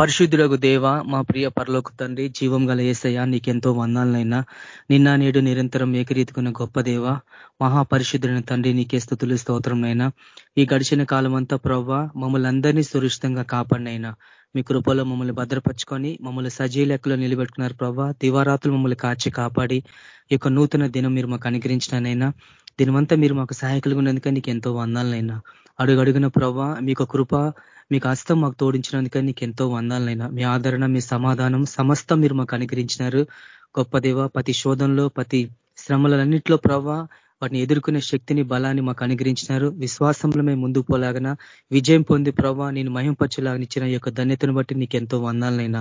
పరిశుద్ధులకు దేవ మా ప్రియ పరలోక తండ్రి జీవం గల ఏసయ్యా నీకెంతో వందాలనైనా. నిన్న నేడు నిరంతరం ఏకరీతికున్న గొప్ప దేవ మహాపరిశుద్ధులైన తండ్రి నీకే స్థుతులు స్తోత్రంనైనా ఈ గడిచిన కాలం అంతా ప్రవ్వ మమ్మల్ని అందరినీ సురక్షితంగా కాపాడినైనా. మీ కృపలో మమ్మల్ని భద్రపరుచుకొని మమ్మల్ని సజీ లెక్కలో నిలబెట్టుకున్నారు ప్రభా దివారాతులు మమ్మల్ని కాచి కాపాడి ఈ నూతన దినం మీరు మాకు అనుగ్రహించినైనా దీనివంతా మీరు మాకు సహాయకులుగా ఉన్నందుకే నీకు ఎంతో వందాలనైనా. అడుగడుగున ప్రభా మీకు కృప మీకు హస్తం మాకు తోడించినందుకని నీకు ఎంతో వందాలనైనా. మీ ఆదరణ మీ సమాధానం సమస్తం మీరు మాకు అనుగ్రహించినారు. గొప్ప దేవ ప్రతి శోధనలో ప్రతి శ్రమలన్నింటిలో ప్రభా వాటిని ఎదుర్కొనే శక్తిని బలాన్ని మాకు అనుగ్రహించినారు. విశ్వాసంలో మేము ముందుకు పోలాగన. విజయం పొంది ప్రభావ నేను మహింపచ్చేలాగా ఇచ్చిన యొక్క ధన్యతను బట్టి నీకు ఎంతో వందాలనైనా.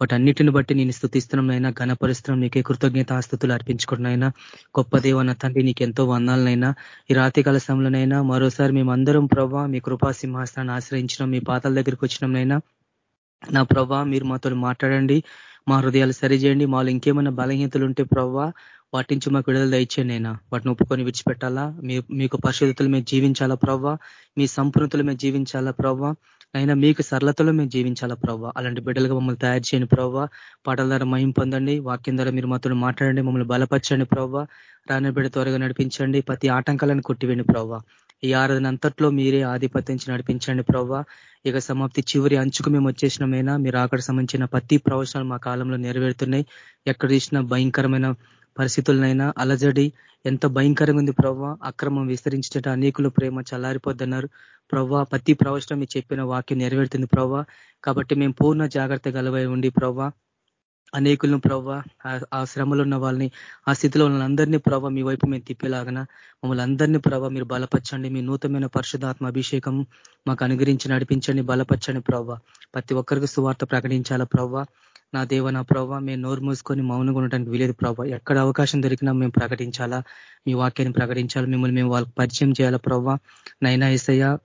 వాటి అన్నిటిని బట్టి నేను స్థుతిస్తున్నాయినా ఘనపరుస్తున్నాం. నీకే కృతజ్ఞత ఆస్తుతులు అర్పించుకున్నైనా గొప్ప దేవన తండ్రి నీకు ఎంతో వందాలనైనా. ఈ రాతికాల సమయంలోనైనా మరోసారి మేమందరం ప్రభావ మీ కృపా సింహాసనాన్ని మీ పాతల దగ్గరికి వచ్చినాంనైనా నా ప్రభా మీరు మాతో మాట్లాడండి. మా హృదయాలు సరిచేయండి. మాలో ఇంకేమైనా బలహీనతలు ఉంటే ప్రవ్వా వాటి నుంచి మాకు విడుదల దయచేయండి అయినా వాటిని ఒప్పుకొని విడిచిపెట్టాలా? మీకు పరిశుద్ధతలు మేము జీవించాలా ప్రవ్వా? మీ సంపూర్ణతలు మేము జీవించాలా ప్రవ్వా? అయినా మీకు సరళతలో మేము జీవించాలా ప్రవ్వా? అలాంటి బిడ్డలుగా మమ్మల్ని తయారు చేయండి ప్రవ్వా. పాటల ద్వారా మయం పొందండి. వాక్యం ద్వారా మీరు మాతో మాట్లాడండి మమ్మల్ని బలపరచండి ప్రవ్వా. రాని బిడ్డ త్వరగా నడిపించండి. ప్రతి ఆటంకాలను కొట్టివేండి ప్రవ్వా. ఈ ఆరాధన అంతట్లో మీరే ఆధిపత్యం నడిపించండి ప్రవ్వా. ఇక సమాప్తి చివరి అంచుకు మేము వచ్చేసినమైనా మీరు అక్కడ సంబంధించిన ప్రతి ప్రవచనాలు మా కాలంలో నెరవేరుతున్నాయి. ఎక్కడ చూసినా భయంకరమైన పరిస్థితులనైనా అలజడి ఎంత భయంకరంగా ఉంది ప్రవ్వ అక్రమం విస్తరించట అనేకుల ప్రేమ చల్లారిపోద్దన్నారు. ప్రవ్వ ప్రతి ప్రవచనం మీరు చెప్పిన వాక్యం నెరవేరుతుంది ప్రవ్వ. కాబట్టి మేము పూర్ణ జాగ్రత్త గలవై ఉండి ప్రవ్వ అనేకులను ప్రవ్వ ఆ శ్రమలో ఉన్న వాళ్ళని ఆ స్థితిలో ఉన్న అందరినీ ప్రభావ మీ వైపు మేము తిప్పేలాగన మమ్మల్ని అందరినీ ప్రభావ మీరు బలపరచండి. మీ నూతనమైన పరిశుధాత్మ అభిషేకం మాకు అనుగ్రహించి నడిపించండి బలపరచండి ప్రవ్వ. ప్రతి ఒక్కరికి సువార్త ప్రకటించాలా ప్రవ్వ? నా దేవ నా ప్రభావ మేము నోరు మూసుకొని మౌనంగా ఉండటానికి వీలేదు ప్రభావ ఎక్కడ అవకాశం దొరికినా మేము ప్రకటించాలా? మీ వాక్యాన్ని ప్రకటించాలా? మిమ్మల్ని మేము వాళ్ళకి పరిచయం చేయాలా ప్రభావ నైనా ఏసయ్య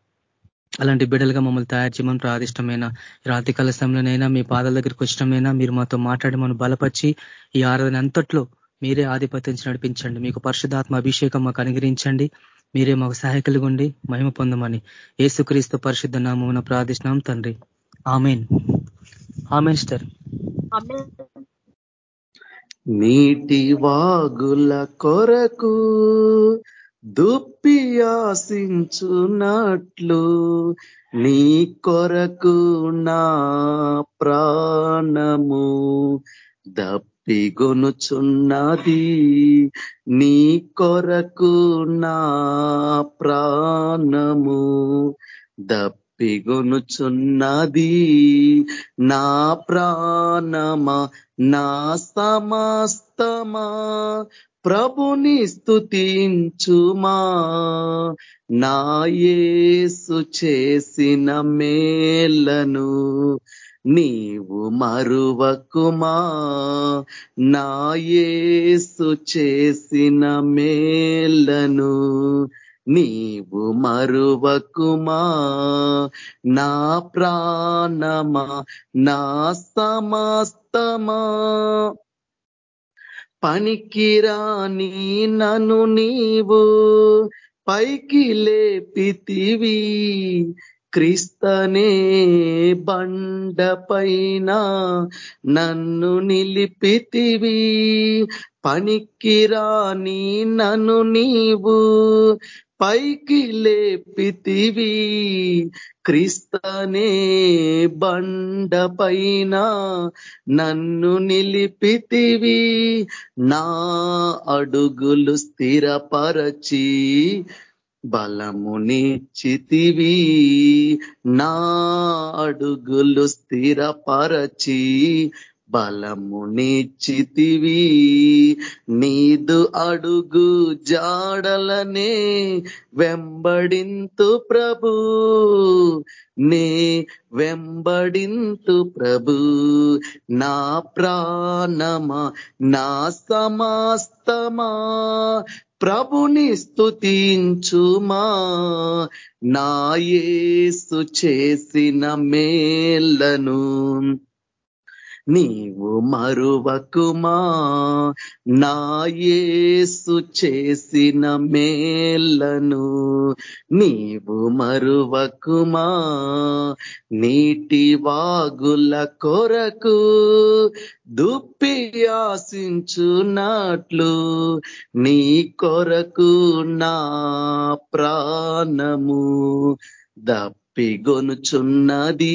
అలాంటి బిడ్డలుగా మమ్మల్ని తయారు చేయమని ప్రాదిష్టమైన రాత్రికాల సమయంలోనైనా మీ పాదాల దగ్గరికి వచ్చినమైనా మీరు మాతో మాట్లాడి మనం బలపరిచి ఈ ఆరాధన అంతట్లో మీరే ఆధిపత్యం నడిపించండి. మీకు పరిశుధాత్మ అభిషేకం మాకు అనుగ్రహించండి. మీరే మాకు సహాయకులుగా ఉండి మహిమ పొందమని. ఏసుక్రీస్తు పరిశుద్ధ నామమున ప్రార్థిష్నాం తండ్రి. ఆమెన్. ఆమెన్ స్టర్ నీటి వాగుల కొరకు దుప్పి ఆశించున్నట్లు నీ కొరకు నా ప్రాణము దప్పిగొనుచున్నది నీ కొరకు నా ప్రాణము దప్పి పిగునుచున్నది నా ప్రాణమా నా సమస్తమా. ప్రభుని స్థుతించుమా నాయేసు చేసిన మేలను నీవు మరువకుమా. నాయేసు చేసిన మేలను నీవు మరువకుమా? నా ప్రాణమా? నా సమస్తమా? పనికిరాని నను నీవు పైకి లేపితివి. క్రిస్తనే బండపైన నన్ను నిలిపితివి. పనికిరాని నన్ను నీవు పైకి లేపితివి. క్రిస్తనే బండపైన నన్ను నిలిపితివి. నా అడుగులు స్థిరపరచి బలమునిచ్చితివి నా అడుగులు స్థిరపరచి బలము నీచితివి. నీదు అడుగు జాడలనే వెంబడింతు ప్రభు. నే వెంబడింతు ప్రభు. నా ప్రాణమా నా సమాస్తమా. ప్రభుని స్థుతించుమా నాయేసు చేసిన మేళ్ళను నీవు మరువకుమా? నాయేసు చేసిన మేలను నీవు మరువకుమా? నీటి వాగుల కొరకు దుప్పి ఆశించున్నట్లు నీ కొరకు నా ప్రాణము ఒప్పిగొనుచున్నది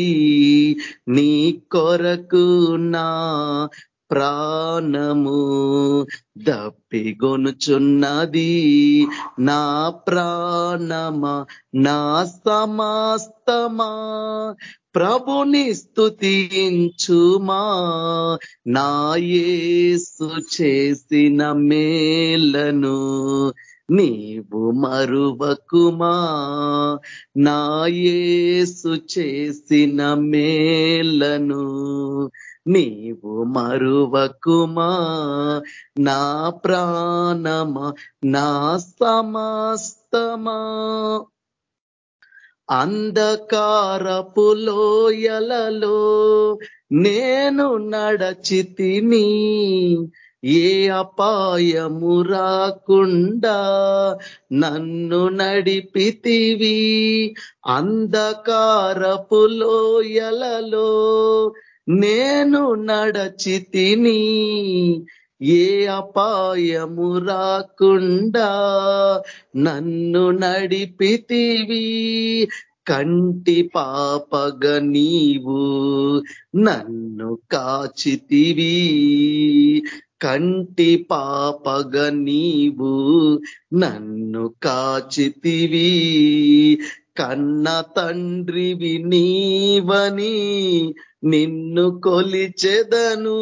నీ కొరకు నా ప్రాణము. దప్పిగొనుచున్నది నా ప్రాణమా నా సమస్తమా. ప్రభుని స్థుతించుమా నాయేసు చేసిన మేలను నీవు మరువకుమా? నాయేసు చేసిన మేలను నీవు మరువకుమా? నా ప్రాణమా? నా సమస్తమా? అంధకారపులోయలలో నేను నడచితిని ఏ అపాయము రాకుండా నన్ను నడిపితివి. అంధకారపులోయలలో నేను నడచితిని. ఏ అపాయము రాకుండా నన్ను నడిపితివి. కంటి పాపగ నీవు నన్ను కాచితివి. కంటి పాపగ నీవు నన్ను కాచితివి. కన్న తండ్రివి నీవని నిన్ను కొలిచెదను.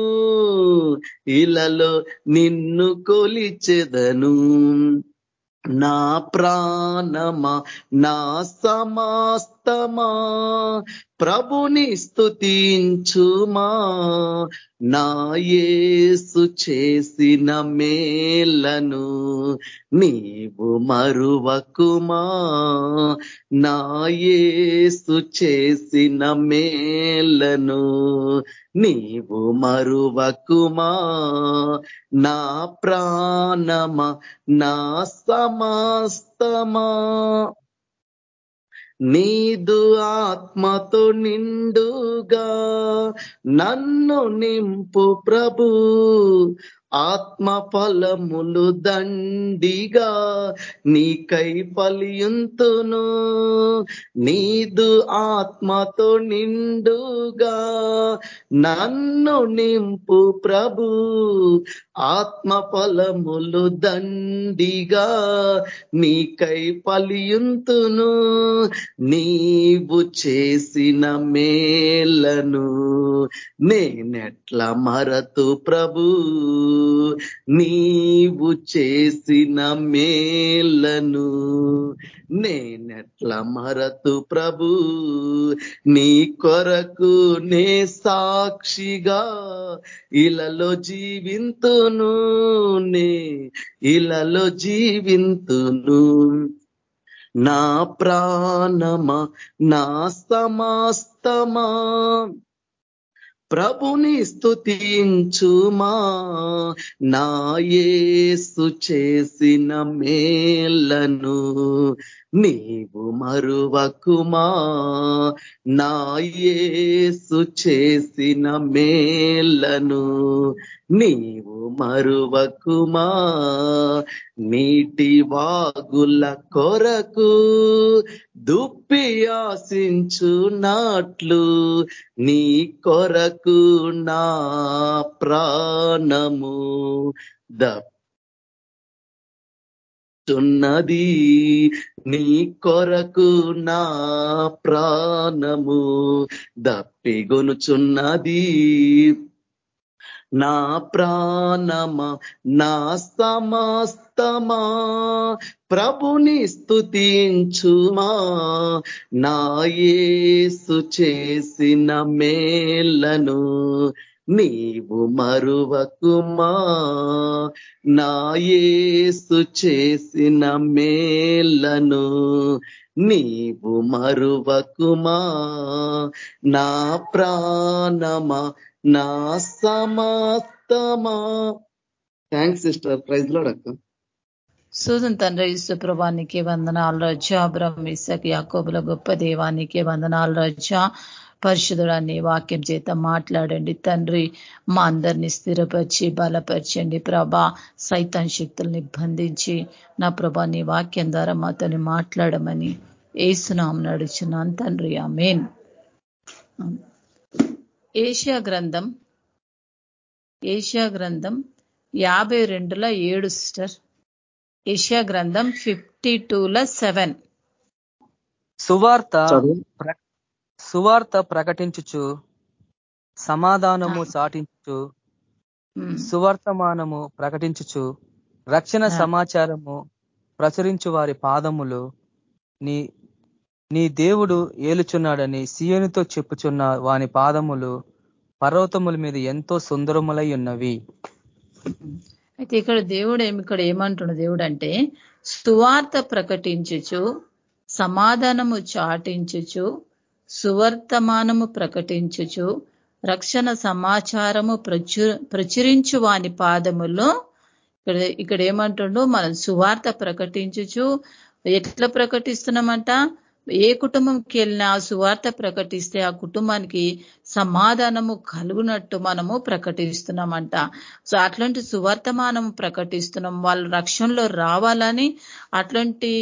ఇలలో నిన్ను కొలిచెదను. నా ప్రాణమా నా సమాస్తమా ప్రభుని స్థుతించుమా నా యేసు చేసిన మేలను నీవు మరువకుమా నా యేసు చేసిన మేలను నీవు మరువకుమా? నా ప్రాణమా? నా సమస్తమా? నీదు ఆత్మతో నిండుగా నన్ను నింపు ప్రభు ఆత్మ ఫలములు దండిగా నీకై ఫలియుంతును. నీదు ఆత్మతో నిండుగా నన్ను నింపు ప్రభు. ఆత్మ ఫలములు దండిగా నీకై ఫలియుంతును. నీవు చేసిన మేలను నేనెట్ల మరతు ప్రభు? నీవు చేసిన మేలను నేనెట్ల మరతు ప్రభు? నీ కొరకు నే సాక్షిగా ఇలలో జీవింతును నే ఇలలో జీవింతును. నా ప్రాణమా నా సమాస్తమా? ప్రభుని స్థుతించుమా నాయేసు చేసిన మేలను నీవు మరువకుమా? నాయేసు చేసిన మేలను నీవు మరువకుమా? నీటి వాగుల కొరకు దుప్పి ఆశించునాట్లు నీ కొరకు నా ప్రాణము చున్నది నీ కొరకు నా ప్రాణము దప్పిగొనుచున్నది. నా ప్రాణమా నా సమస్తమా ప్రభుని స్థుతించుమా నాయేసు చేసిన మేలను నీవు మరువకుమా? నాయేసు చేసిన మేలను నీవు మరువకుమా? నా ప్రాణమా? నా సమస్తమా? థ్యాంక్స్ సిస్టర్ ప్రైజ్లో అక్క. సూదన్ తండ్రి ఇసు ప్రభానికి వందనాలు రజా బ్రహ్మిసక్ యాకోబుల గొప్ప దేవానికి వందనాలు రజా. పరిశుధుడాన్ని వాక్యం చేత మాట్లాడండి. తండ్రి మా అందరినీ స్థిరపరిచి బలపరచండి. ప్రభా సైతాన్ శక్తుల్ని బంధించి నా ప్రభా నీ వాక్యం ద్వారా మాతోని మాట్లాడమని ఏసునాం నడుచున్నాను తండ్రి. ఆ మెయిన్ ఏషియా గ్రంథం ఏషియా గ్రంథం యాభై రెండుల ఏడు సిస్టర్. ఏషియా గ్రంథం ఫిఫ్టీ టూల సెవెన్. సువార్త సువార్త ప్రకటించుచు సమాధానము చాటించుచు సువర్తమానము ప్రకటించుచు రక్షణ సమాచారము ప్రచురించు వారి పాదములు నీ నీ దేవుడు ఏలుచున్నాడని సియోనితో చెప్పుచున్న వాని పాదములు పర్వతముల మీద ఎంతో సుందరములై ఉన్నవి. అయితే ఇక్కడ దేవుడు ఏమి ఇక్కడ ఏమంటున్న దేవుడు అంటే సువార్త ప్రకటించుచు సమాధానము చాటించుచు సువర్తమానము ప్రకటించుచు రక్షణ సమాచారము ప్రచురించు వాని పాదములో ఇక్కడ ఇక్కడ ఏమంటుండో మనం సువార్త ప్రకటించుచు ఎట్లా ప్రకటిస్తున్నామంట? ఏ కుటుంబంకి వెళ్ళినా ఆ సువార్త ప్రకటిస్తే ఆ కుటుంబానికి సమాధానము కలుగునట్టు మనము ప్రకటిస్తున్నామంట. సో అట్లాంటి సువర్తమానము ప్రకటిస్తున్నాం. వాళ్ళు రక్షణలో రావాలని అట్లాంటి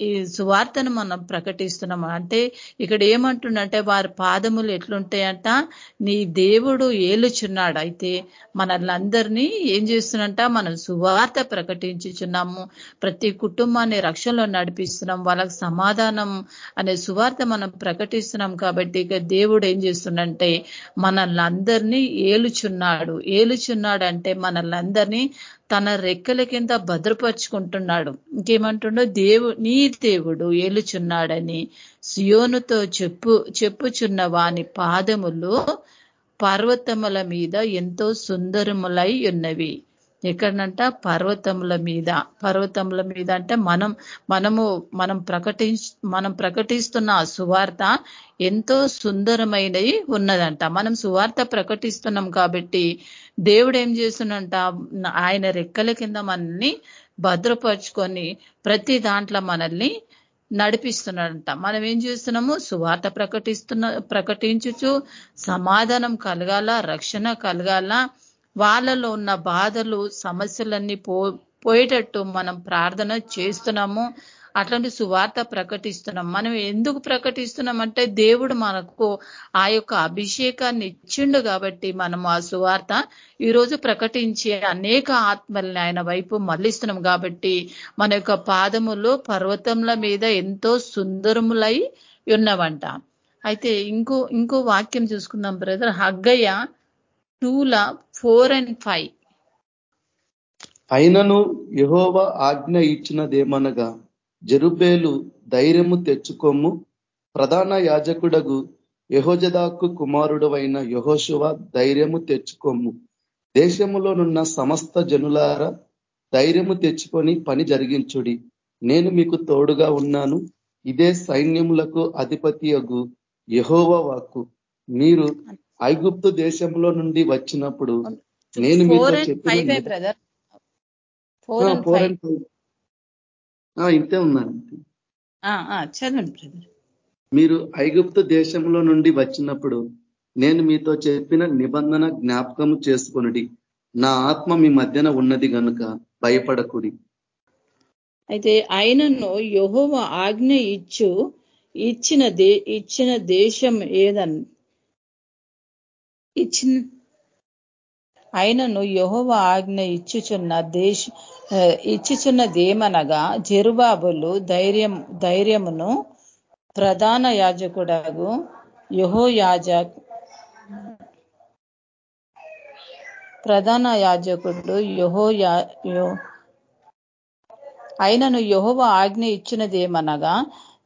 ఈ సువార్తను మనం ప్రకటిస్తున్నాం. అంటే ఇక్కడ ఏమంటుండంటే వారి పాదములు ఎట్లుంటాయంట? నీ దేవుడు ఏలుచున్నాడు. అయితే మనల్ని ఏం చేస్తున్నంట మనం సువార్త ప్రకటించుచున్నాము. ప్రతి కుటుంబాన్ని రక్షణలో నడిపిస్తున్నాం. వాళ్ళకి సమాధానం అనే సువార్త మనం ప్రకటిస్తున్నాం కాబట్టి ఇక దేవుడు ఏం చేస్తుండంటే మనల్ని ఏలుచున్నాడు. ఏలుచున్నాడు అంటే మనల్ని తన రెక్కల కింద భద్రపరుచుకుంటున్నాడు. ఇంకేమంటుండో దేవు నీ దేవుడు ఏలుచున్నాడని సియోనుతో చెప్పు చెప్పుచున్న వాని పాదములు పర్వతముల మీద ఎంతో సుందరములై ఉన్నవి. ఎక్కడనంట పర్వతముల మీద. పర్వతముల మీద అంటే మనం మనము మనం ప్రకటి మనం ప్రకటిస్తున్న సువార్త ఎంతో సుందరమైనవి ఉన్నదంట. మనం సువార్త ప్రకటిస్తున్నాం కాబట్టి దేవుడు ఏం చేస్తున్నంట ఆయన రెక్కల కింద మనల్ని భద్రపరుచుకొని ప్రతి దాంట్లో మనల్ని నడిపిస్తున్నాడంట. మనం ఏం చేస్తున్నాము? సువార్త ప్రకటిస్తున్న ప్రకటించుచు సమాధానం కలగాల? రక్షణ కలగాల? వాళ్ళలో ఉన్న బాధలు సమస్యలన్నీ పో పోయేటట్టు మనం ప్రార్థన చేస్తున్నాము. అట్లాంటి సువార్త ప్రకటిస్తున్నాం. మనం ఎందుకు ప్రకటిస్తున్నాం అంటే దేవుడు మనకు ఆ యొక్క అభిషేకాన్ని ఇచ్చిండు కాబట్టి మనం ఆ సువార్త ఈరోజు ప్రకటించి అనేక ఆత్మల్ని ఆయన వైపు మళ్ళిస్తున్నాం కాబట్టి మన యొక్క పాదములు పర్వతముల మీద ఎంతో సుందరములై ఉన్నవంట. అయితే ఇంకో ఇంకో వాక్యం చూసుకుందాం బ్రదర్. హగ్గయ్య టూల ఫోర్ అండ్ ఫైవ్. అయినను యహోవ ఆజ్ఞ ఇచ్చినదేమనగా జరుబేలు ధైర్యము తెచ్చుకోము ప్రధాన యాజకుడగు యహోజదాకు కుమారుడవైన యహోశువ ధైర్యము తెచ్చుకోము దేశములోనున్న సమస్త జనులార ధైర్యము తెచ్చుకొని పని జరిగించుడి. నేను మీకు తోడుగా ఉన్నాను. ఇదే సైన్యములకు అధిపతి అగు యహోవ వాక్కు. మీరు ఐగుప్తు దేశంలో నుండి వచ్చినప్పుడు నేను మీతో చెప్పిన ఇంతే చదవండి బ్రదర్ మీరు ఐగుప్తు దేశంలో నుండి వచ్చినప్పుడు నేను మీతో చెప్పిన నిబంధన జ్ఞాపకము చేసుకొనుడి. నా ఆత్మ మీ మధ్యన ఉన్నది గనుక భయపడకుడి. అయితే ఆయనను యహోవ ఆజ్ఞ ఇచ్చు ఇచ్చిన దే ఇచ్చిన దేశం ఏదన్ ఇచ్చిన ఆయనను యహోవ ఆజ్ఞ ఇచ్చుచున్న దేశ ఇచ్చుచున్నదేమనగా జెరుబాబులు ధైర్యం ధైర్యమును ప్రధాన యాజకుడగు యహో యాజ ప్రధాన యాజకుడు యహో ఆయనను యహోవ ఆజ్ఞ ఇచ్చినదేమనగా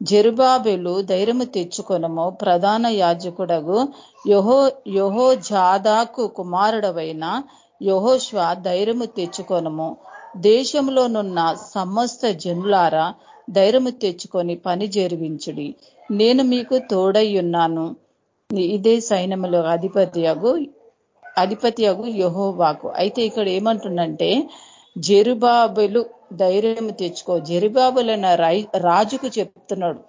జెరుబాబెలు ధైర్యము తెచ్చుకొనము. ప్రధాన యాజకుడగు యహో యహో జాదాకు కుమారుడవైన యహోశ్వ ధైర్యము తెచ్చుకొనము. దేశంలోనున్న సమస్త జనులారా ధైర్యము తెచ్చుకొని పని జరిగించుడి. నేను మీకు తోడై ఉన్నాను ఇదే సైన్యములో అధిపతియగు అధిపతియగు యహోవాకు. అయితే ఇక్కడ ఏమంటుండంటే జెరుబాబులు ధైర్యం తెచ్చుకో. జెరుబాబులన్న రాజుకు చెప్తున్నాడు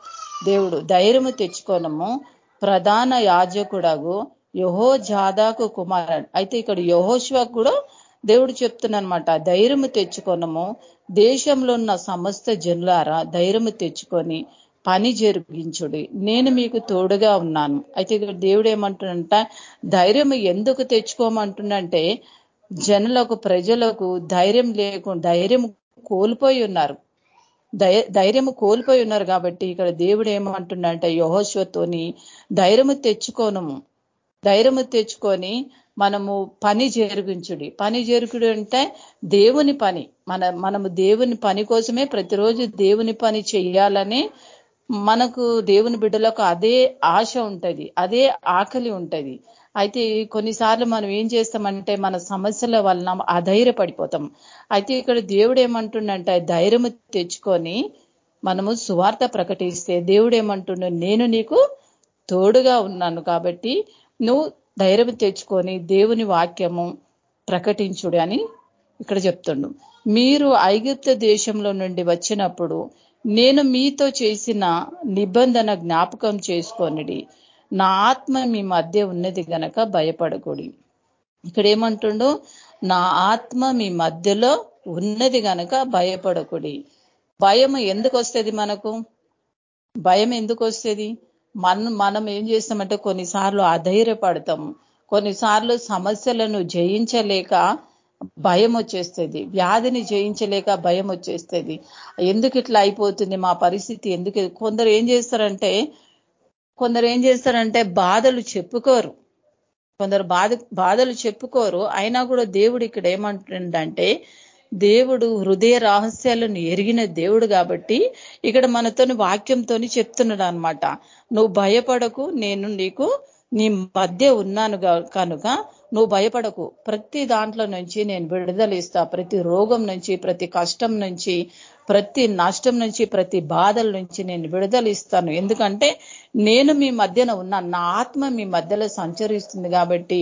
దేవుడు ధైర్యము తెచ్చుకోనము ప్రధాన యాజకుడగు యహో జాదాకు కుమారన్ అయితే ఇక్కడ యహోశ్వకు కూడా దేవుడు చెప్తున్నమాట ధైర్యము తెచ్చుకోనము దేశంలో ఉన్న సమస్త జనులారా ధైర్యము తెచ్చుకొని పని జరిపించుడి నేను మీకు తోడుగా ఉన్నాను. అయితే ఇక్కడ దేవుడు ఏమంటున్నంట ధైర్యం ఎందుకు తెచ్చుకోమంటుండంటే జనులకు ప్రజలకు ధైర్యం లేకుండా ధైర్యం కోల్పోయి ఉన్నారు. ధైర్యము కోల్పోయి ఉన్నారు కాబట్టి ఇక్కడ దేవుడు ఏమంటుండంటే యహోశ్వతోని ధైర్యము తెచ్చుకోనము ధైర్యము తెచ్చుకొని మనము పని జరిగించుడి. పని జరుగుడు అంటే దేవుని పని. మన మనము దేవుని పని కోసమే ప్రతిరోజు దేవుని పని చెయ్యాలని మనకు దేవుని బిడ్డలకు అదే ఆశ ఉంటది. అదే ఆకలి ఉంటది. అయితే కొన్నిసార్లు మనం ఏం చేస్తామంటే మన సమస్యల వలన అధైర్యపడిపోతాం. అయితే ఇక్కడ దేవుడు ఏమంటుండంటే ధైర్యము తెచ్చుకొని మనము సువార్త ప్రకటిస్తే దేవుడు ఏమంటుండో నేను నీకు తోడుగా ఉన్నాను కాబట్టి నువ్వు ధైర్యం తెచ్చుకొని దేవుని వాక్యము ప్రకటించుడు అని ఇక్కడ చెప్తుండు. మీరు ఐగుప్త దేశంలో నుండి వచ్చినప్పుడు నేను మీతో చేసిన నిబంధన జ్ఞాపకం చేసుకొనిడి. నా ఆత్మ మీ మధ్య ఉన్నది గనక భయపడకూడి. ఇక్కడ ఏమంటుండో నా ఆత్మ మీ మధ్యలో ఉన్నది గనక భయపడకుడి. భయం ఎందుకు వస్తుంది మనకు? భయం ఎందుకు వస్తుంది మనం మనం ఏం చేస్తామంటే కొన్నిసార్లు అధైర్యపడతాం కొన్నిసార్లు సమస్యలను జయించలేక భయం వచ్చేస్తుంది. వ్యాధిని జయించలేక భయం వచ్చేస్తుంది. ఎందుకు ఇట్లా అయిపోతుంది మా పరిస్థితి? ఎందుకు? కొందరు ఏం చేస్తారంటే కొందరు ఏం చేస్తారంటే బాధలు చెప్పుకోరు. కొందరు బాధ బాధలు చెప్పుకోరు. అయినా కూడా దేవుడు ఇక్కడ ఏమంటుండంటే దేవుడు హృదయ రహస్యాలను ఎరిగిన దేవుడు కాబట్టి ఇక్కడ మనతో వాక్యంతో చెప్తున్నాడు అనమాట నువ్వు భయపడకు నేను నీకు నీ మధ్య ఉన్నాను కనుక నువ్వు భయపడకు. ప్రతి దాంట్లో నుంచి నేను విడుదల ఇస్తా. ప్రతి రోగం నుంచి ప్రతి కష్టం నుంచి ప్రతి నష్టం నుంచి ప్రతి బాధల నుంచి నేను విడుదల ఇస్తాను ఎందుకంటే నేను మీ మధ్యన ఉన్నాను నా ఆత్మ మీ మధ్యలో సంచరిస్తుంది కాబట్టి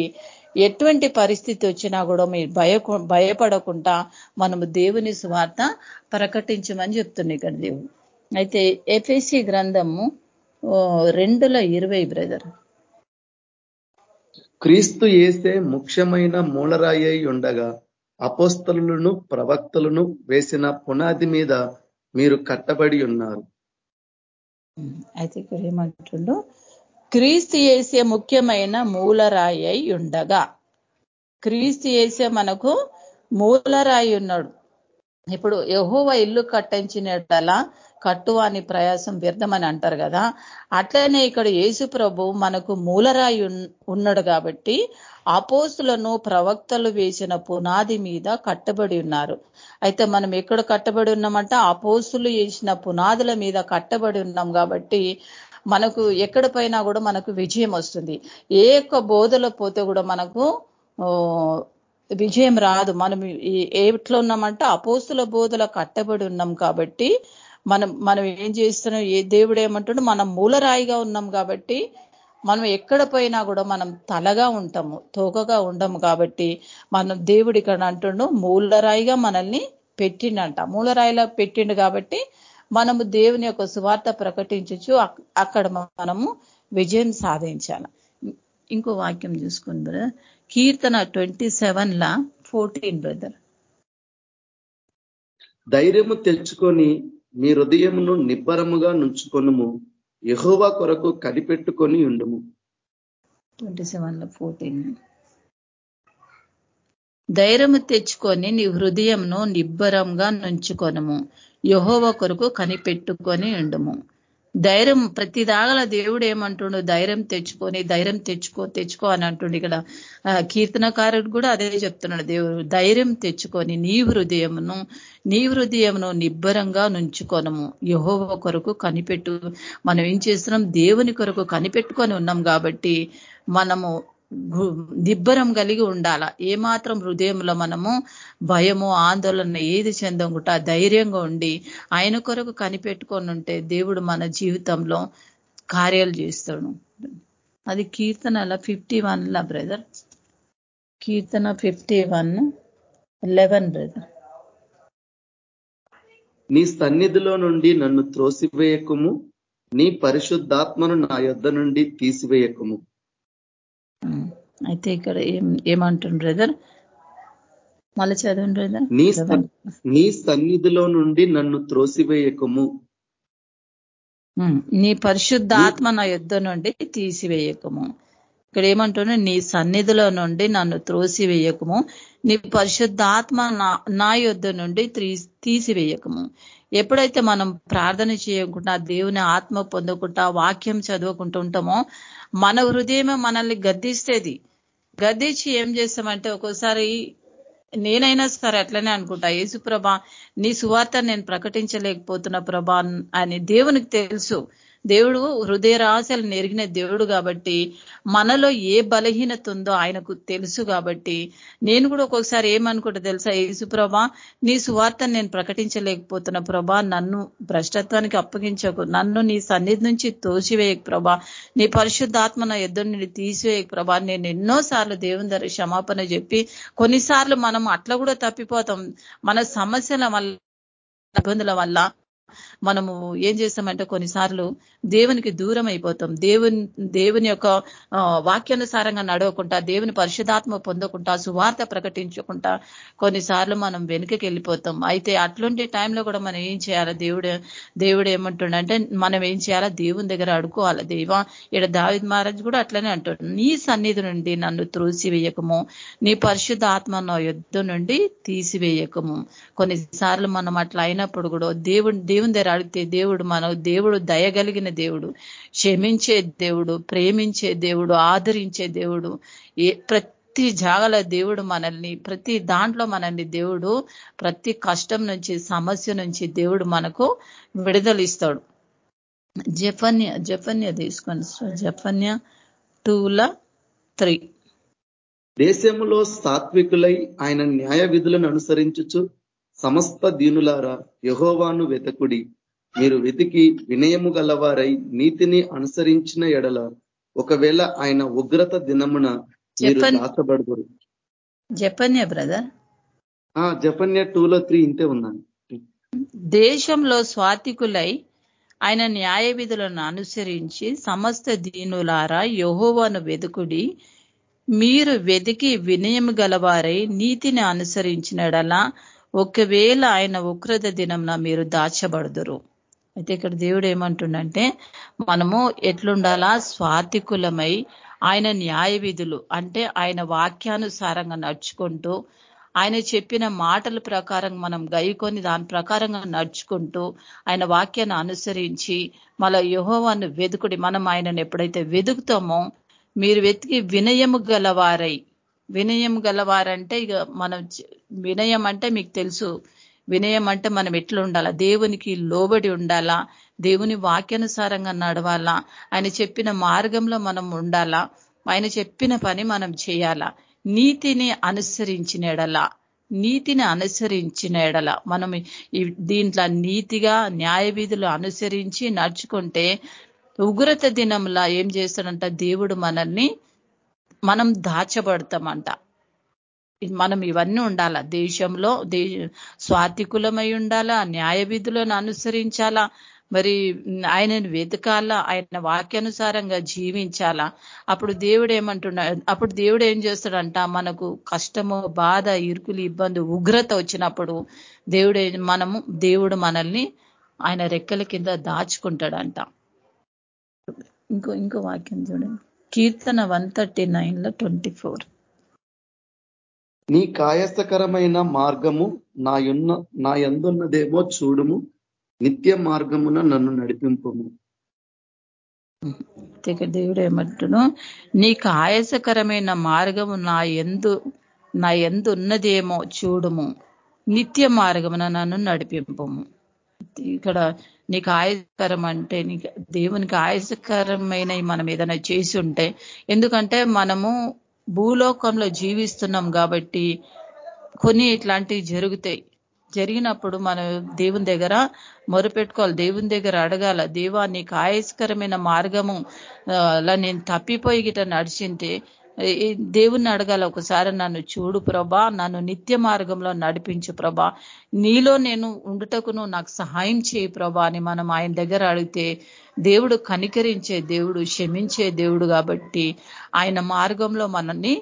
ఎటువంటి పరిస్థితి వచ్చినా కూడా మీరు భయ భయపడకుండా మనము దేవుని స్వార్థ ప్రకటించమని చెప్తుంది ఇక్కడ దేవుడు. అయితే ఎఫ్ఎసి గ్రంథము రెండుల ఇరవై బ్రదర్. క్రీస్తు ఏసే ముఖ్యమైన మూలరాయి ఉండగా అపోస్తలను ప్రవక్తలను వేసిన పునాది మీద మీరు కట్టబడి ఉన్నారు. అయితే ఇక్కడ ఏమంటుండో క్రీస్తు వేసే ముఖ్యమైన మూలరాయి అయి ఉండగా. క్రీస్తు వేసే మనకు మూలరాయి ఉన్నాడు. ఇప్పుడు యహోవ ఇల్లు కట్టించినట్టలా కట్టువాని ప్రయాసం వ్యర్థమని అంటారు కదా. అట్లనే ఇక్కడ యేసు ప్రభు మనకు మూలరాయి ఉన్నాడు కాబట్టి అపోస్తులను ప్రవక్తలు వేసిన పునాది మీద కట్టబడి ఉన్నారు. అయితే మనం ఎక్కడ కట్టబడి ఉన్నామంటే? అపోస్తులు వేసిన పునాదుల మీద కట్టబడి ఉన్నాం కాబట్టి మనకు ఎక్కడ పైనా కూడా మనకు విజయం వస్తుంది. ఏ యొక్క బోధలో పోతే కూడా మనకు విజయం రాదు. మనం ఎట్లా ఉన్నామంటే? అపోస్తుల బోధలో కట్టబడి ఉన్నాం కాబట్టి మనం మనం ఏం చేస్తున్నాం? ఏ దేవుడు ఏమంటాడు? మనం మూలరాయిగా ఉన్నాం కాబట్టి మనం ఎక్కడ పోయినా కూడా మనం తలగా ఉంటాము తోకగా ఉండము కాబట్టి మనం దేవుడు ఇక్కడ అంటుండు మూలరాయిగా మనల్ని పెట్టిండంట. మూలరాయిలా పెట్టిండు కాబట్టి మనము దేవుని యొక్క సువార్త ప్రకటించచ్చు. అక్కడ మనము విజయం సాధించాలి. ఇంకో వాక్యం చూసుకుని బ్రదర్. కీర్తన ట్వంటీ సెవెన్ లా ఫోర్టీన్ బ్రదర్. ధైర్యము తెచ్చుకొని మీ హృదయమును నిబ్బరముగా నుంచుకొనుము. యహోవా కొరకు కనిపెట్టుకొని ఉండుము. ట్వంటీ సెవెన్ ఫోర్టీన్ ధైర్యము తెచ్చుకొని నీ హృదయంను నిబ్బరంగా నుంచుకొనము. యహోవ కొరకు కనిపెట్టుకొని ఉండుము. ధైర్యం ప్రతి దాగల దేవుడు ఏమంటుండు? ధైర్యం తెచ్చుకొని ధైర్యం తెచ్చుకో తెచ్చుకో అని అంటుండు ఇక్కడ. కీర్తనకారుడు కూడా అదే చెప్తున్నాడు దేవుడు. ధైర్యం తెచ్చుకొని నీ హృదయమును నీ హృదయమును నిబ్బరంగా నుంచుకొనము. యహోవ కొరకు కనిపెట్టు మనం ఏం చేస్తున్నాం? దేవుని కొరకు కనిపెట్టుకొని ఉన్నాం కాబట్టి మనము నిబ్బరం కలిగి ఉండాల. ఏమాత్రం హృదయంలో మనము భయము ఆందోళన ఏది చెందకుండా ధైర్యంగా ఉండి ఆయన కొరకు కనిపెట్టుకొని ఉంటే దేవుడు మన జీవితంలో కార్యాలు చేస్తాడు. అది కీర్తనల ఫిఫ్టీ వన్లా బ్రదర్? కీర్తన ఫిఫ్టీ వన్ లెవెన్ బ్రదర్? నీ సన్నిధిలో నుండి నన్ను త్రోసివేయకుము. నీ పరిశుద్ధాత్మను నా యొద్ధ నుండి తీసివేయకుము. అయితే ఇక్కడ ఏం ఏమంటుంది బ్రదర్? మళ్ళీ చదవండి బ్రదర్. నీ నీ సన్నిధిలో నుండి నన్ను త్రోసివేయకము. నీ పరిశుద్ధ ఆత్మ నా యుద్ధ నుండి తీసివేయకము. ఇక్కడ ఏమంటున్నా నీ సన్నిధిలో నుండి నన్ను త్రోసివేయకము. నీ పరిశుద్ధ ఆత్మ నా యుద్ధ నుండి తీసివేయకము. ఎప్పుడైతే మనం ప్రార్థన చేయకుండా దేవుని ఆత్మ పొందకుండా వాక్యం చదువుకుంటూ ఉంటామో మన హృదయమే మనల్ని గద్దిస్తేది. గద్దించి ఏం చేస్తామంటే ఒక్కోసారి నేనైనా సరే అట్లనే అనుకుంటా. యేసు ప్రభా నీ సువార్త నేను ప్రకటించలేకపోతున్న ప్రభా అని దేవునికి తెలుసు. దేవుడు హృదయ రహస్యాలు నెరిగిన దేవుడు కాబట్టి మనలో ఏ బలహీనత ఉందో ఆయనకు తెలుసు కాబట్టి నేను కూడా ఒక్కొక్కసారి ఏమనుకుంటా తెలుసా? యేసు ప్రభా నీ సువార్తను నేను ప్రకటించలేకపోతున్న ప్రభా. నన్ను భ్రష్టత్వానికి అప్పగించకు. నన్ను నీ సన్నిధి నుంచి తోసివేయకు ప్రభా. నీ పరిశుద్ధాత్మ నా ఎద్దు నుండి తీసివేయకు ప్రభా. నేను ఎన్నోసార్లు దేవుని దగ్గర క్షమాపణ చెప్పి కొన్నిసార్లు మనం అట్లా కూడా తప్పిపోతాం. మన సమస్యల వల్ల ఇబ్బందుల వల్ల మనము ఏం చేస్తామంటే కొన్నిసార్లు దేవునికి దూరం అయిపోతాం దేవుని దేవుని యొక్క వాక్యానుసారంగా నడవకుండా దేవుని పరిశుధాత్మ పొందకుండా సువార్త ప్రకటించకుండా కొన్నిసార్లు మనం వెనుకకి వెళ్ళిపోతాం. అయితే అట్లాంటి టైంలో కూడా మనం ఏం చేయాలి? దేవుడు దేవుడు ఏమంటుండంటే మనం ఏం చేయాలా? దేవుని దగ్గర అడుకోవాలి దేవా ఇక్కడ దావిద్ మహారాజ్ కూడా అట్లనే అంటాడు. నీ సన్నిధి నుండి నన్ను త్రోసివేయకము. నీ పరిశుద్ధ ఆత్మ నా యుద్ధం నుండి తీసివేయకము. కొన్నిసార్లు మనం అట్లా అయినప్పుడు కూడా దేవుడు దేవుని దగ్గర అడిగితే దేవుడు మన దేవుడు దయగలిగిన దేవుడు క్షమించే దేవుడు ప్రేమించే దేవుడు ఆదరించే దేవుడు ఏ ప్రతి జాగల దేవుడు మనల్ని ప్రతి దాంట్లో మనల్ని దేవుడు ప్రతి కష్టం నుంచి సమస్య నుంచి దేవుడు మనకు విడుదలిస్తాడు. జపన్య జపన్య తీసుకోండి జపన్య టూల త్రీ. దేశములో సాత్వికులై ఆయన న్యాయ విధులను అనుసరించుచు సమస్త దీనులారా యహోవాను వెతకుడి. మీరు వెతికి వినయము గలవారై నీతిని అనుసరించిన ఎడల ఒకవేళ ఆయన ఉగ్రత దినమున మీరు దాచబడదురు. జపన్య బ్రదర్. జపన్య టూలో త్రీ ఇంతే ఉన్నాను దేశంలో స్వాతికులై ఆయన న్యాయ విధులను అనుసరించి సమస్త దీనులారా యహోవాను వెతుకుడి. మీరు వెతికి వినయం గలవారై నీతిని అనుసరించినడలా ఒకవేళ ఆయన ఉగ్రత దినంన మీరు దాచబడదురు. అయితే ఇక్కడ దేవుడు ఏమంటుండంటే మనము ఎట్లుండాలా? స్వాతికులమై ఆయన న్యాయ విధులు అంటే ఆయన వాక్యానుసారంగా నడుచుకుంటూ ఆయన చెప్పిన మాటల ప్రకారం మనం గైకొని దాని ప్రకారంగా నడుచుకుంటూ ఆయన వాక్యాన్ని అనుసరించి మళ్ళా యహోవాన్ని వెతుకుడి మనం ఆయనను ఎప్పుడైతే వెతుకుతామో మీరు వెతికి వినయము గలవారై వినయం గలవారంటే ఇక మనం వినయం అంటే మీకు తెలుసు. వినయం అంటే మనం ఎట్లా ఉండాలా? దేవునికి లోబడి ఉండాలా? దేవుని వాక్యానుసారంగా నడవాలా? ఆయన చెప్పిన మార్గంలో మనం ఉండాలా? ఆయన చెప్పిన పని మనం చేయాలా? నీతిని అనుసరించిన ఎడల నీతిని అనుసరించిన ఎడల మనం దీంట్లో నీతిగా న్యాయ విధులు అనుసరించి నడుచుకుంటే ఉగ్రత దినంలా ఏం చేస్తాడంట? దేవుడు మనల్ని మనం దాచబడతామంట. మనం ఇవన్నీ ఉండాలా? దేశంలో దే స్వాతికులమై ఉండాలా? న్యాయ విధులను అనుసరించాలా? మరి ఆయనను వెతకాలా? ఆయన వాక్యానుసారంగా జీవించాలా? అప్పుడు దేవుడు ఏమంటున్నా అప్పుడు దేవుడు ఏం చేస్తాడంట? మనకు కష్టము బాధ ఇరుకులు ఇబ్బంది ఉగ్రత వచ్చినప్పుడు దేవుడు మనము దేవుడు మనల్ని ఆయన రెక్కల కింద దాచుకుంటాడంట. ఇంకో ఇంకో వాక్యం చూడండి. కీర్తన వన్ థర్టీ నైన్లో ట్వంటీ ఫోర్. నీ కాయస్థకరమైన మార్గము నా యున్న నా ఎందున్నదేమో చూడుము. నిత్య మార్గమున నన్ను నడిపింపము. దేవుడు ఏమంటును? నీకు ఆయాసకరమైన మార్గము నా ఎందు నా ఎందు ఉన్నదేమో చూడుము. నిత్య మార్గమున నన్ను నడిపింపము. ఇక్కడ నీకు ఆయస్కరం అంటే నీకు దేవునికి ఆయస్కరమైన మనం ఏదైనా చేసి ఉంటే ఎందుకంటే మనము భూలోకంలో జీవిస్తున్నాం కాబట్టి కొన్ని ఇట్లాంటివి జరుగుతాయి. జరిగినప్పుడు మనం దేవుని దగ్గర మొరపెట్టుకోవాలి దేవుని దగ్గర అడగాల దేవా నీకు ఆయస్కరమైన మార్గము అలా నేను తప్పిపోయి గిట నడిచింటే దేవుణ్ణి అడగాల ఒకసారి నన్ను చూడు ప్రభా నన్ను నిత్య మార్గంలో నడిపించు ప్రభా. నీలో నేను ఉండుటకును నాకు సహాయం చేయి ప్రభా అని మనం ఆయన దగ్గర అడిగితే దేవుడు కనికరించే దేవుడు క్షమించే దేవుడు కాబట్టి ఆయన మార్గంలో మనల్ని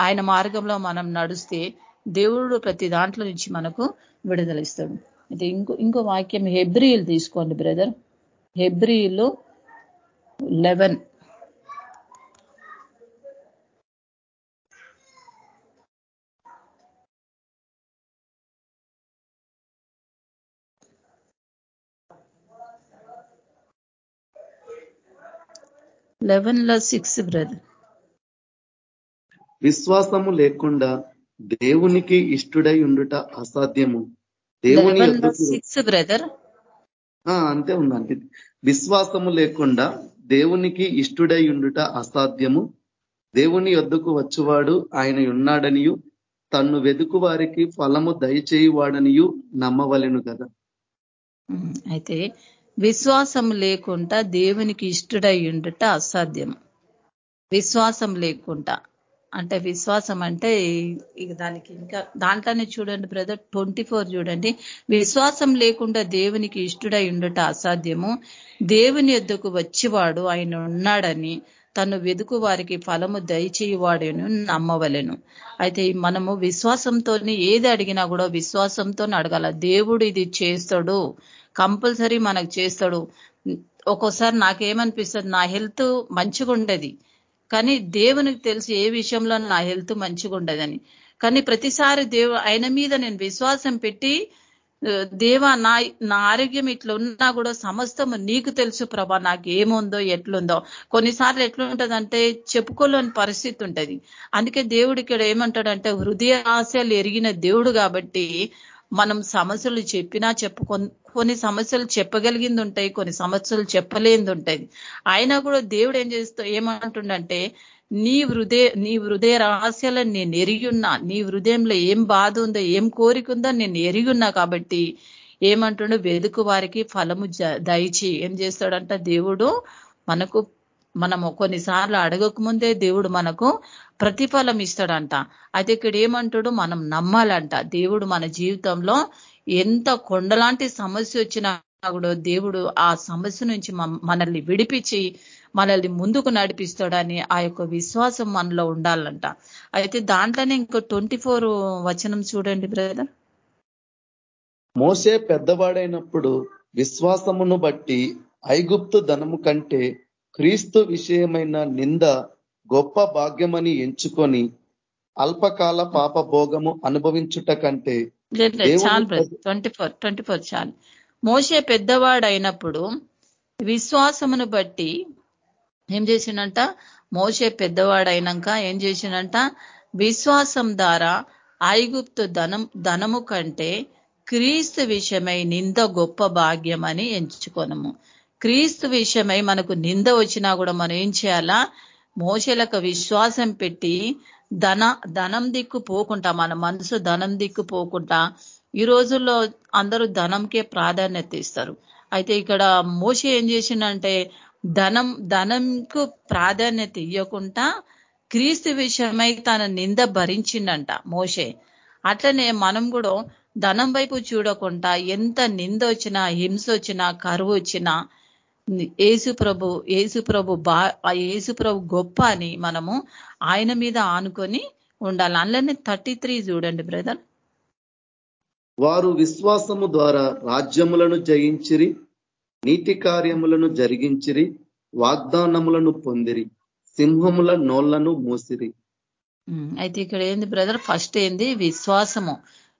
ఆయన మార్గంలో మనం నడిస్తే దేవుడు ప్రతి దాంట్లో నుంచి మనకు విడుదలిస్తాడు అయితే ఇంకో ఇంకో వాక్యం హెబ్రియులు తీసుకోండి బ్రదర్. హెబ్రియులు లెవెన్. లెవెన్లో సిక్స్ బ్రదర్. విశ్వాసము లేకుండా దేవునికి ఇష్టుడై ఉండుట అసాధ్యము. దేవుని సిక్స్ బ్రదర్. అంతే ఉందండి విశ్వాసము లేకుండా దేవునికి ఇష్టుడై ఉండుట అసాధ్యము. దేవుని యొద్దకు వచ్చువాడు ఆయన ఉన్నాడనియు. తన్ను వెదుకు వారికి ఫలము దయచేయువాడనియు నమ్మవలెను కదా అయితే విశ్వాసం లేకుండా దేవునికి ఇష్టడై ఉండట అసాధ్యం విశ్వాసం లేకుండా. అంటే విశ్వాసం అంటే ఇక దానికి ఇంకా దాంట్లోనే చూడండి బ్రదర్ ట్వంటీ చూడండి. విశ్వాసం లేకుండా దేవునికి ఇష్టడై ఉండట అసాధ్యము. దేవుని ఎద్దుకు వచ్చివాడు ఆయన ఉన్నాడని తను వెదుకు వారికి ఫలము దయచేయవాడేను నమ్మవలెను. అయితే మనము విశ్వాసంతో ఏది అడిగినా కూడా విశ్వాసంతో అడగాల. దేవుడు ఇది చేస్తాడు. కంపల్సరీ మనకు చేస్తాడు. ఒక్కోసారి నాకేమనిపిస్తుంది నా హెల్త్ మంచిగా ఉండేది కానీ దేవునికి తెలిసి ఏ విషయంలో నా హెల్త్ మంచిగా ఉండదని కానీ ప్రతిసారి దేవు ఆయన మీద నేను విశ్వాసం పెట్టి దేవా నా నా ఆరోగ్యం ఇట్లా ఉన్నా కూడా సమస్తము నీకు తెలుసు ప్రభా నాకు ఏముందో ఎట్లుందో. కొన్నిసార్లు ఎట్లుంటదంటే చెప్పుకోలేని పరిస్థితి ఉంటది. అందుకే దేవుడు ఇక్కడ ఏమంటాడంటే హృదయ ఆశలు ఎరిగిన దేవుడు కాబట్టి మనం సమస్యలు చెప్పినా చెప్పు కొన్ని సమస్యలు చెప్పగలిగింది ఉంటాయి కొన్ని సమస్యలు చెప్పలేనిది ఉంటాయి అయినా కూడా దేవుడు ఏం చేస్తూ ఏమంటుండంటే నీ హృదయ నీ హృదయ రహస్యాలను నేను ఎరిగిన్నా నీ హృదయంలో ఏం బాధ ఉందో ఏం కోరిక ఉందో నేను ఎరిగిన్నా కాబట్టి ఏమంటుండో? వెదుకు వారికి ఫలము దయచి ఏం చేస్తాడంట దేవుడు? మనకు మనము కొన్నిసార్లు అడగక ముందే దేవుడు మనకు ప్రతిఫలం ఇస్తాడంట. అయితే ఇక్కడ ఏమంటాడు మనం నమ్మాలంట. దేవుడు మన జీవితంలో ఎంత కొండలాంటి సమస్య వచ్చినా కూడా దేవుడు ఆ సమస్య నుంచి మనల్ని విడిపించి మనల్ని ముందుకు నడిపిస్తాడని ఆ యొక్క విశ్వాసం మనలో ఉండాలంట. అయితే దాంట్లోనే ఇంకో ట్వంటీ వచనం చూడండి బ్రదర్. మోసే పెద్దవాడైనప్పుడు విశ్వాసమును బట్టి ఐగుప్తు ధనము కంటే క్రీస్తు విషయమైన నింద గొప్ప భాగ్యమని ఎంచుకొని అల్పకాల పాప భోగము అనుభవించుట కంటే చాలు ట్వంటీ ఫోర్ ట్వంటీ ఫోర్ చాలు. మోసే పెద్దవాడైనప్పుడు విశ్వాసమును బట్టి ఏం చేసిండంట? మోసే పెద్దవాడైనాక ఏం చేసిండంట? విశ్వాసం ద్వారా ఐగుప్తు ధనం ధనము కంటే క్రీస్తు విషయమై నింద గొప్ప భాగ్యం అని ఎంచుకోనము. క్రీస్తు విషయమై మనకు నింద వచ్చినా కూడా మనం ఏం చేయాలా? మోసలకు విశ్వాసం పెట్టి ధన ధనం దిక్కు పోకుండా మన మనసు ధనం దిక్కు పోకుండా ఈ రోజుల్లో అందరూ ధనంకే ప్రాధాన్యత ఇస్తారు. అయితే ఇక్కడ మోస ఏం చేసిండంటే ధనం ధనంకు ప్రాధాన్యత ఇవ్వకుండా క్రీస్తు విషయమై తన నింద భరించిండంట మోసే అట్లనే మనం కూడా ధనం వైపు చూడకుండా ఎంత నింద వచ్చినా హింస వచ్చినా కరువు వచ్చినా ఏసు ప్రభు ఏసు ప్రభు బా ఏసు ప్రభు గొప్ప అని మనము ఆయన మీద ఆనుకొని ఉండాలి. అందులోనే థర్టీ త్రీ చూడండి బ్రదర్. వారు విశ్వాసము ద్వారా రాజ్యములను జయించిరి నీతి కార్యములను జరిగించిరి వాగ్దానములను పొందిరి సింహముల నోళ్ళను మూసిరి. అయితే ఇక్కడ ఏంది బ్రదర్? ఫస్ట్ ఏంది? విశ్వాసము.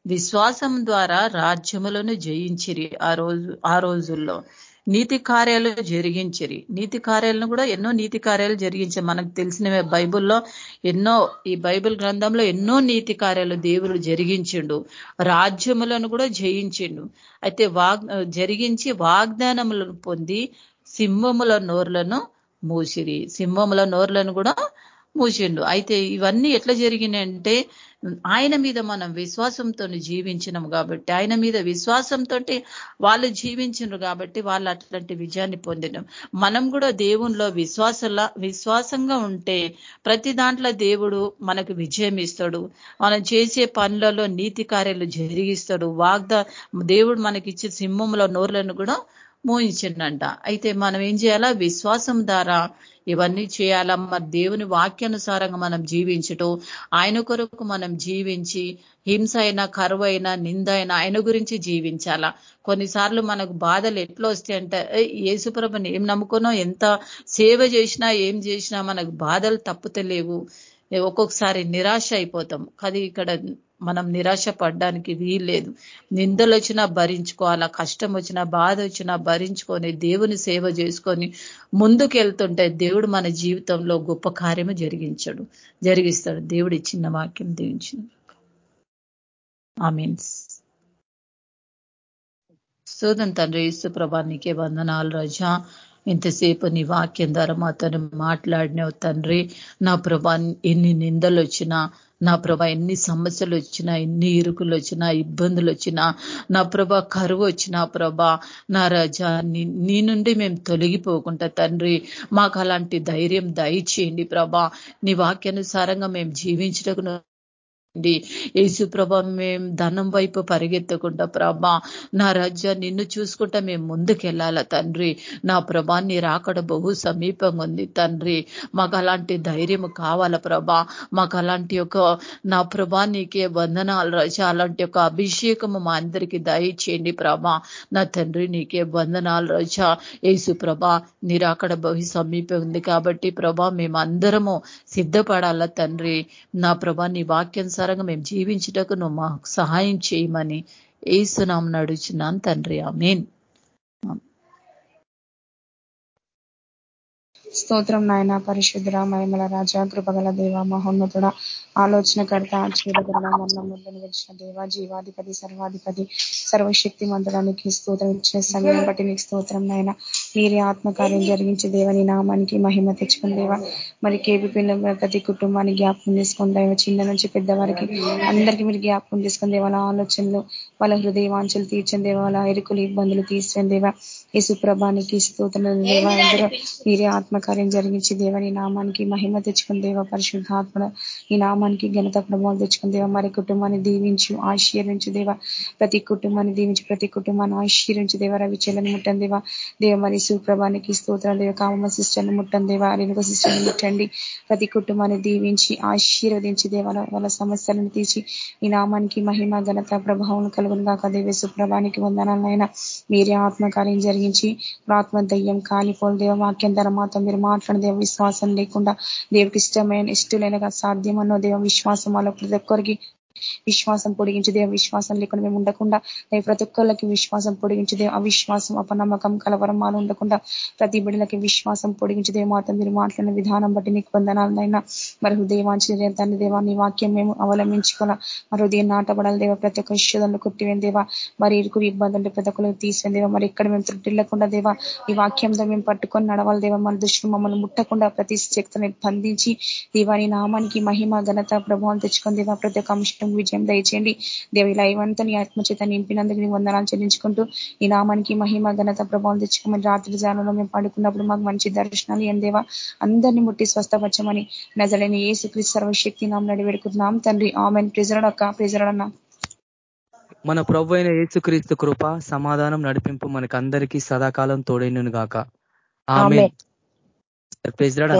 విశ్వాసం ద్వారా రాజ్యములను జయించిరి ఆ రోజు ఆ రోజుల్లో. నీతి కార్యాలు జరిగించిరి. నీతి కార్యాలను కూడా ఎన్నో నీతి కార్యాలు జరిగించారు. మనకు తెలిసినవే బైబుల్లో ఎన్నో ఈ బైబిల్ గ్రంథంలో ఎన్నో నీతి కార్యాలు దేవుడు జరిగించిండు. రాజ్యములను కూడా జయించిండు. అయితే వాగ్ జరిగించి వాగ్దానములను పొంది సింహముల నోర్లను మూసిరి. సింహముల నోర్లను కూడా మూసిండు. అయితే ఇవన్నీ ఎట్లా జరిగినాయంటే ఆయన మీద మనం విశ్వాసంతో జీవించినాం కాబట్టి ఆయన మీద విశ్వాసంతో వాళ్ళు జీవించినారు కాబట్టి వాళ్ళు అట్లాంటి విజయాన్ని పొందినాం. మనం కూడా దేవునిలో విశ్వాసంలా విశ్వాసంగా ఉంటే ప్రతి దాంట్లో దేవుడు మనకు విజయం ఇస్తాడు. మనం చేసే పనులలో నీతి కార్యాలు జరిగిస్తాడు. వాగ్దా దేవుడు మనకిచ్చే సింహంలో నోర్లను కూడా మోయించిండంట అయితే మనం ఏం చేయాలా? విశ్వాసం ద్వారా ఇవన్నీ చేయాలా? మరి దేవుని వాక్యానుసారంగా మనం జీవించటం ఆయన కొరకు మనం జీవించి హింస అయినా కరువు అయినా నింద అయినా ఆయన గురించి జీవించాలా? కొన్నిసార్లు మనకు బాధలు ఎట్లా వస్తాయంటే ఏసుప్రభని ఏం నమ్ముకునో ఎంత సేవ చేసినా ఏం చేసినా మనకు బాధలు తప్పుతలేవు. ఒక్కొక్కసారి నిరాశ అయిపోతాం. అది ఇక్కడ మనం నిరాశ పడడానికి వీల్లేదు. నిందలు వచ్చినా భరించుకోవాలా కష్టం వచ్చినా బాధ వచ్చినా భరించుకొని దేవుని సేవ చేసుకొని ముందుకెళ్తుంటే దేవుడు మన జీవితంలో గొప్ప కార్యము జరిగించడు. జరిగిస్తాడు. దేవుడు ఇచ్చిన వాక్యం. దీవించిన మీన్స్ సూదన్ తండ్రి ఇసు ప్రభా నీకే వందనాలు రజా. ఇంతసేపు నీ వాక్యం ద్వారా మాతో మాట్లాడినావు తండ్రి. నా ప్రభా ఎన్ని నిందలు వచ్చినా నా ప్రభ ఎన్ని సమస్యలు వచ్చినా ఎన్ని ఇరుకులు వచ్చినా ఇబ్బందులు వచ్చినా నా ప్రభ కరువు వచ్చినా ప్రభ నా రజా నీ నుండి మేము తొలగిపోకుండా తండ్రి మాకు అలాంటి ధైర్యం దయచేయండి ప్రభా. నీ వాక్యానుసారంగా మేము జీవించటకు యేసు ప్రభ మేము ధనం వైపు పరిగెత్తకుండా ప్రభా నా రాజ్యాన్ని నిన్ను చూసుకుంటా మేము ముందుకెళ్ళాల తండ్రి? నా ప్రభాన్ని రాకడ బహు సమీపంగా ఉంది తండ్రి. మాకు అలాంటి ధైర్యం కావాల ప్రభా? మాకు అలాంటి ఒక నా ప్రభా నీకే వందనాలు రజ. అలాంటి ఒక అభిషేకము మా అందరికీ దయచేయండి ప్రభా. నా తండ్రి నీకే వందనాలు రజ. యేసు ప్రభా నీ రాకడ బహు సమీపం ఉంది కాబట్టి ప్రభా మేమందరము సిద్ధపడాల తండ్రి. నా ప్రభా నీ వాక్యం అనుసారంగా మేము జీవించుటకు నువ్వు మాకు సహాయం చేయమని ఏసునాం నడుచున్నాను తండ్రి. ఆమెన్. స్తోత్రం నాయన పరిశుద్ధ మహిమల రాజా కృపగల దేవ మహోన్నతుడ ఆలోచనకర్త ఆశ్చర్యకరణ మరణ ముందు వచ్చిన దేవ జీవాధిపతి సర్వాధిపతి సర్వశక్తి మంతుడానికి స్తోత్రం ఇచ్చిన సమయం బట్టి నీకు స్తోత్రం నాయన. మీరే ఆత్మకార్యం జరిగించి దేవని నామానికి మహిమ తెచ్చుకుని దేవ. మరి కేబీపీ ప్రతి కుటుంబాన్ని జ్ఞాపకం చేసుకుని దేవ చిన్న నుంచి పెద్దవారికి అందరికీ మీరు జ్ఞాపకం చేసుకుని దేవ వాళ్ళ ఆలోచనలు వాళ్ళ హృదయవాంఛలు తీర్చని దేవ వాళ్ళ ఎరుకులు ఇబ్బందులు తీర్చని దేవ. ఈ సుప్రభానికి స్తోత్రం దేవ. అందరూ మీరే ఆత్మ ఆత్మకార్యం జరిగించి దేవ నీ నామానికి మహిమ తెచ్చుకుని దేవ పరిశుద్ధాత్మ ఈ నామానికి ఘనత ప్రభావం తెచ్చుకుని దేవ మరి కుటుంబాన్ని దీవించు ఆశీర్వించు దేవ. ప్రతి కుటుంబాన్ని దీవించి ప్రతి కుటుంబాన్ని ఆశీర్వించు దేవ. రవి చెల్లని ముట్టండి దేవ. దేవ మరి సుప్రభానికి స్తోత్రం దేవ కామమ్మ సిస్టర్ని ముట్టండి దేవ. రేణుక సిస్టర్ని ముట్టండి. ప్రతి కుటుంబాన్ని దీవించి ఆశీర్వదించి దేవ వాళ్ళ సమస్యలను తీసి ఈ నామానికి మహిమ ఘనత ప్రభావం కలుగును కాక దేవ సుప్రభానికి వందనాలైనా మీరే ఆత్మకార్యం జరిగించి ఆత్మ దయ్యం కాలిపోలు దేవ వాక్యం ధర మాతో మీరు మాట్లాడిన దేవ విశ్వాసం లేకుండా దేవుకి ఇష్టమైన ఇష్టలైన సాధ్యమన్నో దేవ విశ్వాసం వాళ్ళ ప్రతి ఒక్కరికి విశ్వాసం పొడిగించదే విశ్వాసం లేకుండా మేము ఉండకుండా దేవ ప్రతి ఒక్కరికి విశ్వాసం పొడిగించదే అవిశ్వాసం అపనమ్మకం కలవరమాలు ఉండకుండా ప్రతి బిడ్డలకి విశ్వాసం పొడిగించదే మాత్రం మీరు మాట్లాడిన విధానం బట్టి నీకు వందనాలనైనా మరి హృదయవాంచిన తండ్రి దేవా నీ వాక్యం మేము అవలంబించుకున్న మరి హృదయం నాటబడాలి దేవ ప్రతి ఒక్క ఇష్యూదంలో కొట్టివేం దేవా. మరి ఇరుకు ఇబ్బందులు ప్రతి ఒక్కరికి తీసివేం దేవా. మరి ఇక్కడ మేము త్రుట్టిల్లకుండా దేవా ఈ వాక్యంతో మేము పట్టుకొని నడవాలి దేవ. మన దృష్టిని మమ్మల్ని ముట్టకుండా ప్రతి శక్తిని బంధించి దేవాని నామానికి మహిమ ఘనత ప్రభావం తెచ్చుకొని దేవా. ప్రతి ఒక్క అంశం విజయం దయచేయండి. దేవి లైవ్ అంతా నీ ఆత్మచేత నింపినందుకు నీ వందనాలు చెల్లించుకుంటూ ఈ నామానికి మహిమ ఘనత ప్రభావం తెచ్చుకోమని రాత్రి జానంలో మేము పడుకున్నప్పుడు మాకు మంచి దర్శనాలు ఏం దేవా. అందరినీ ముట్టి స్వస్థపరచమని నజలని ఏసుక్రీస్తు సర్వశక్తి నామ నడి వేడుకుంటున్నాం. తండ్రి ఆమెన్. ప్రిజరడ్ అక్క ప్రిజరడ్ అన్న. మన ప్రభు అయిన యేసుక్రీస్తు కృప సమాధానం నడిపింపు మనకి అందరికీ సదాకాలం తోడైనను గాక. ఆమె ప్రెసిడెంట్